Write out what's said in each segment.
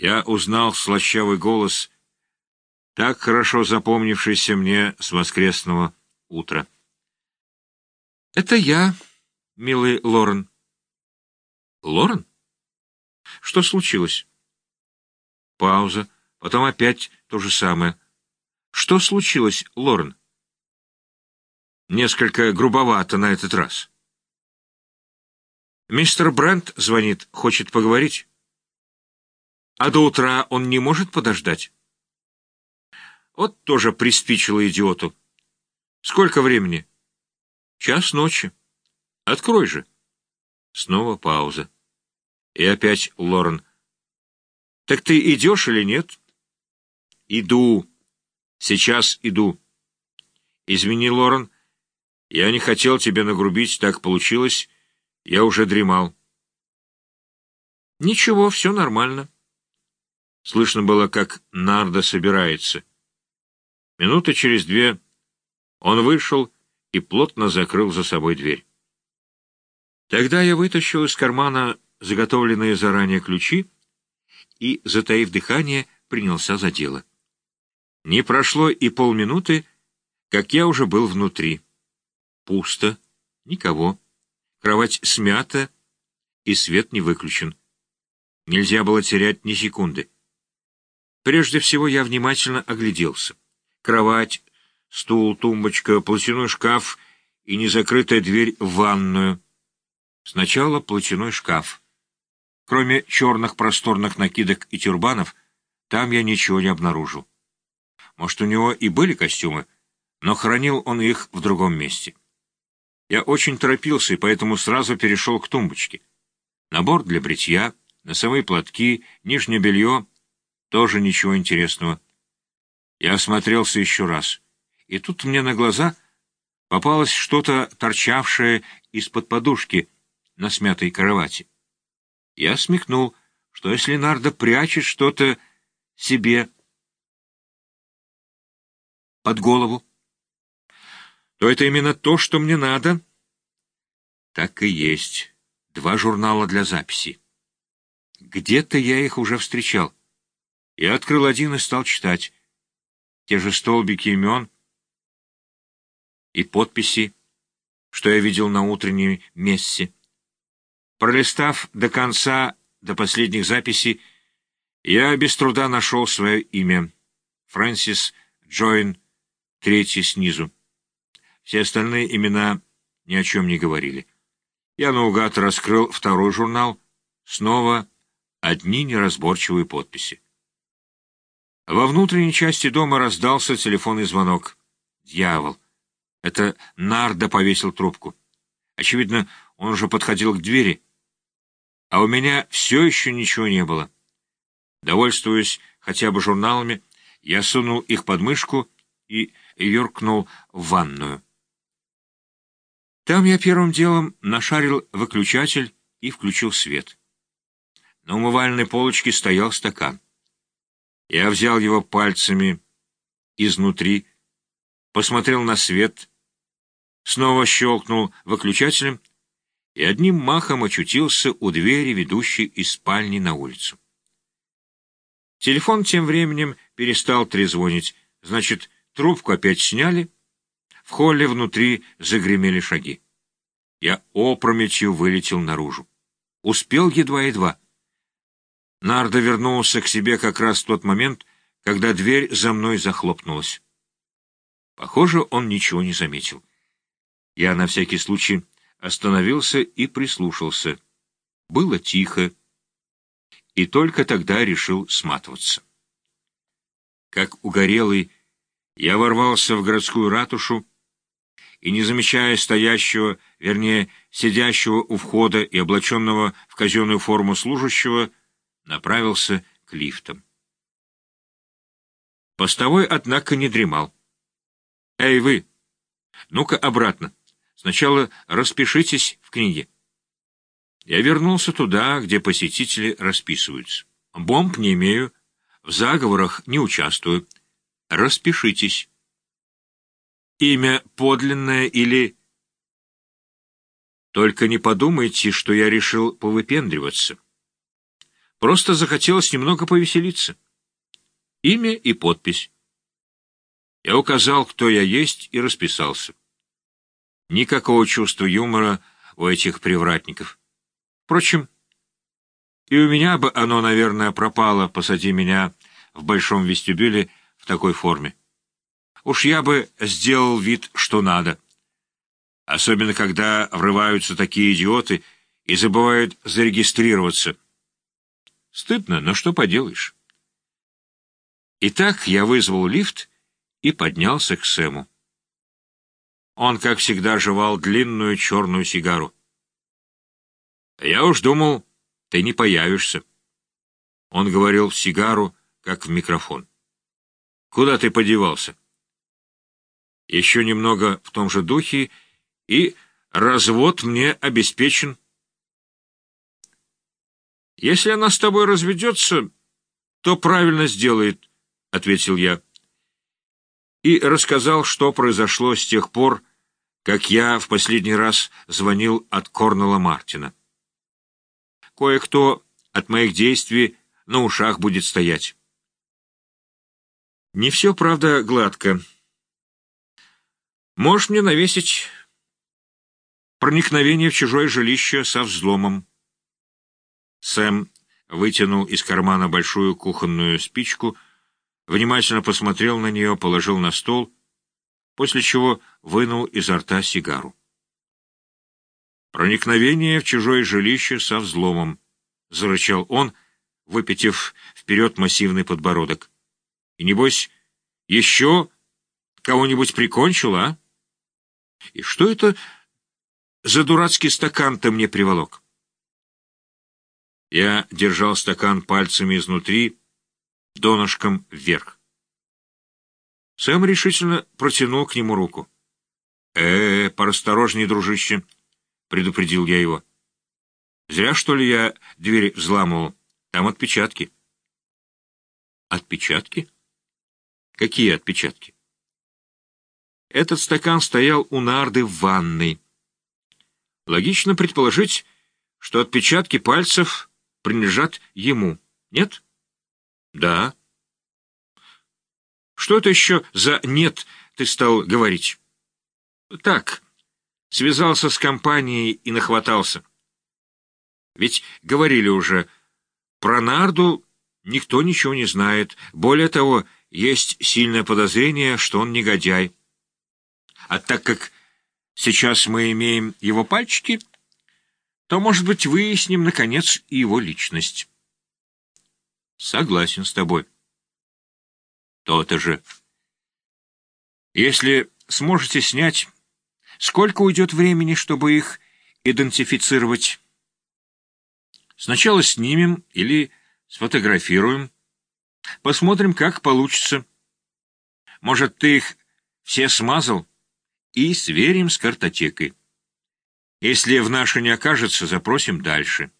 Я узнал слащавый голос, так хорошо запомнившийся мне с воскресного утра. — Это я, милый Лорен. — Лорен? Что случилось? Пауза, потом опять то же самое. — Что случилось, Лорен? Несколько грубовато на этот раз. Мистер Брент звонит, хочет поговорить. А до утра он не может подождать? Вот тоже приспичило идиоту. Сколько времени? Час ночи. Открой же. Снова пауза. И опять Лорен. Так ты идешь или нет? Иду. Сейчас иду. Извини, Лорен, я не хотел тебе нагрубить, так получилось. Я уже дремал. Ничего, все нормально. Слышно было, как Нарда собирается. Минуты через две он вышел и плотно закрыл за собой дверь. Тогда я вытащил из кармана заготовленные заранее ключи и, затаив дыхание, принялся за дело. Не прошло и полминуты, как я уже был внутри. Пусто, никого. Кровать смята, и свет не выключен. Нельзя было терять ни секунды. Прежде всего я внимательно огляделся. Кровать, стул, тумбочка, платяной шкаф и незакрытая дверь в ванную. Сначала платяной шкаф. Кроме черных просторных накидок и тюрбанов, там я ничего не обнаружил. Может, у него и были костюмы, но хранил он их в другом месте. Я очень торопился и поэтому сразу перешел к тумбочке. Набор для бритья, носовые платки, нижнее белье — тоже ничего интересного. Я осмотрелся еще раз, и тут мне на глаза попалось что-то, торчавшее из-под подушки на смятой кровати. Я смекнул, что если Нардо прячет что-то себе под голову, то это именно то, что мне надо. Так и есть. Два журнала для записи. Где-то я их уже встречал. Я открыл один и стал читать. Те же столбики имен и подписи, что я видел на утренней мессе. Пролистав до конца, до последних записей, я без труда нашел свое имя. Фрэнсис Джоин, третий снизу. Все остальные имена ни о чем не говорили. Я наугад раскрыл второй журнал. Снова одни неразборчивые подписи. Во внутренней части дома раздался телефонный звонок. Дьявол! Это Нарда повесил трубку. Очевидно, он уже подходил к двери. А у меня все еще ничего не было. Довольствуясь хотя бы журналами, я сунул их под мышку и юркнул в ванную. Там я первым делом нашарил выключатель и включил свет. На умывальной полочке стоял стакан. Я взял его пальцами изнутри, посмотрел на свет, снова щелкнул выключателем и одним махом очутился у двери, ведущей из спальни на улицу. Телефон тем временем перестал трезвонить, значит, трубку опять сняли, в холле внутри загремели шаги. Я опрометью вылетел наружу. Успел едва-едва. Нардо вернулся к себе как раз в тот момент, когда дверь за мной захлопнулась. Похоже, он ничего не заметил. Я на всякий случай остановился и прислушался. Было тихо, и только тогда решил сматываться. Как угорелый, я ворвался в городскую ратушу и, не замечая стоящего, вернее, сидящего у входа и облаченного в казенную форму служащего, направился к лифтам. Постовой, однако, не дремал. «Эй, вы! Ну-ка обратно. Сначала распишитесь в книге». Я вернулся туда, где посетители расписываются. Бомб не имею, в заговорах не участвую. Распишитесь. Имя подлинное или... Только не подумайте, что я решил повыпендриваться. Просто захотелось немного повеселиться. Имя и подпись. Я указал, кто я есть, и расписался. Никакого чувства юмора у этих привратников. Впрочем, и у меня бы оно, наверное, пропало, посади меня в большом вестибюле в такой форме. Уж я бы сделал вид, что надо. Особенно, когда врываются такие идиоты и забывают зарегистрироваться. Стыдно, но что поделаешь. Итак, я вызвал лифт и поднялся к Сэму. Он, как всегда, жевал длинную черную сигару. «Я уж думал, ты не появишься». Он говорил в сигару, как в микрофон. «Куда ты подевался?» Еще немного в том же духе, и развод мне обеспечен. «Если она с тобой разведется, то правильно сделает», — ответил я. И рассказал, что произошло с тех пор, как я в последний раз звонил от Корнела Мартина. Кое-кто от моих действий на ушах будет стоять. Не все, правда, гладко. Можешь мне навесить проникновение в чужое жилище со взломом. Сэм вытянул из кармана большую кухонную спичку, внимательно посмотрел на нее, положил на стол — после чего вынул изо рта сигару. «Проникновение в чужое жилище со взломом», — зарычал он, выпятив вперед массивный подбородок. «И, небось, еще кого-нибудь прикончил, а? И что это за дурацкий стакан ты мне приволок?» Я держал стакан пальцами изнутри, донышком вверх. Сэм решительно протянул к нему руку. «Э, -э поосторожней, дружище», — предупредил я его. «Зря, что ли, я дверь взламывал? Там отпечатки». «Отпечатки? Какие отпечатки?» Этот стакан стоял у нарды в ванной. Логично предположить, что отпечатки пальцев принадлежат ему, нет? Да. Что это еще за «нет» ты стал говорить? Так, связался с компанией и нахватался. Ведь говорили уже, про Нарду никто ничего не знает. Более того, есть сильное подозрение, что он негодяй. А так как сейчас мы имеем его пальчики, то, может быть, выясним, наконец, и его личность. Согласен с тобой. То-то же. Если сможете снять, сколько уйдет времени, чтобы их идентифицировать? Сначала снимем или сфотографируем. Посмотрим, как получится. Может, ты их все смазал? И сверим с картотекой. Если в нашей не окажется, запросим дальше.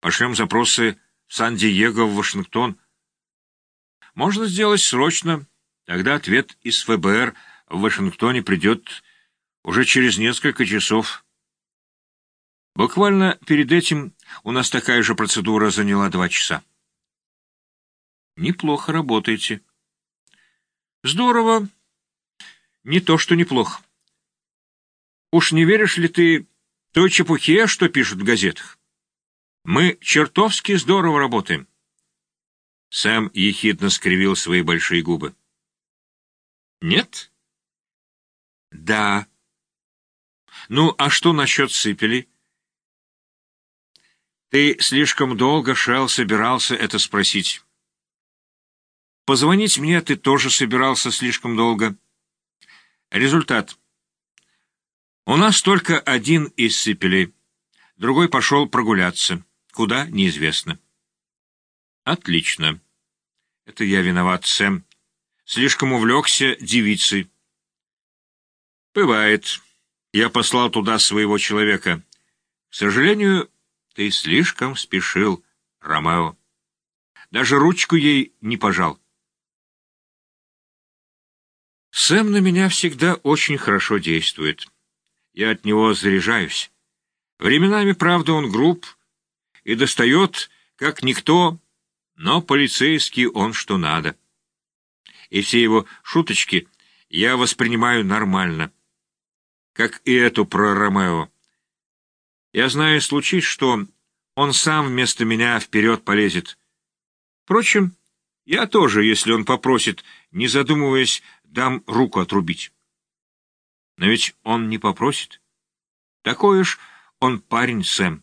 Пошлем запросы в Сан-Диего, в Вашингтон, можно сделать срочно, тогда ответ из ФБР в Вашингтоне придет уже через несколько часов. Буквально перед этим у нас такая же процедура заняла два часа. Неплохо работаете. Здорово. Не то, что неплохо. Уж не веришь ли ты той чепухе, что пишут в газетах? Мы чертовски здорово работаем. Сам ехидно скривил свои большие губы. «Нет?» «Да». «Ну, а что насчет сыпели?» «Ты слишком долго, Шел, собирался это спросить». «Позвонить мне ты тоже собирался слишком долго». «Результат. У нас только один из другой пошел прогуляться. Куда — неизвестно». «Отлично. Это я виноват, Сэм. Слишком увлекся девицей». «Бывает. Я послал туда своего человека. К сожалению, ты слишком спешил, Ромео. Даже ручку ей не пожал». Сэм на меня всегда очень хорошо действует. Я от него заряжаюсь. Временами, правда, он груб и достает как никто, но полицейский он что надо. И все его шуточки я воспринимаю нормально, как и эту про Ромео. Я знаю, случись, что он сам вместо меня вперед полезет. Впрочем, я тоже, если он попросит, не задумываясь, дам руку отрубить. Но ведь он не попросит. Такой уж он парень, Сэм.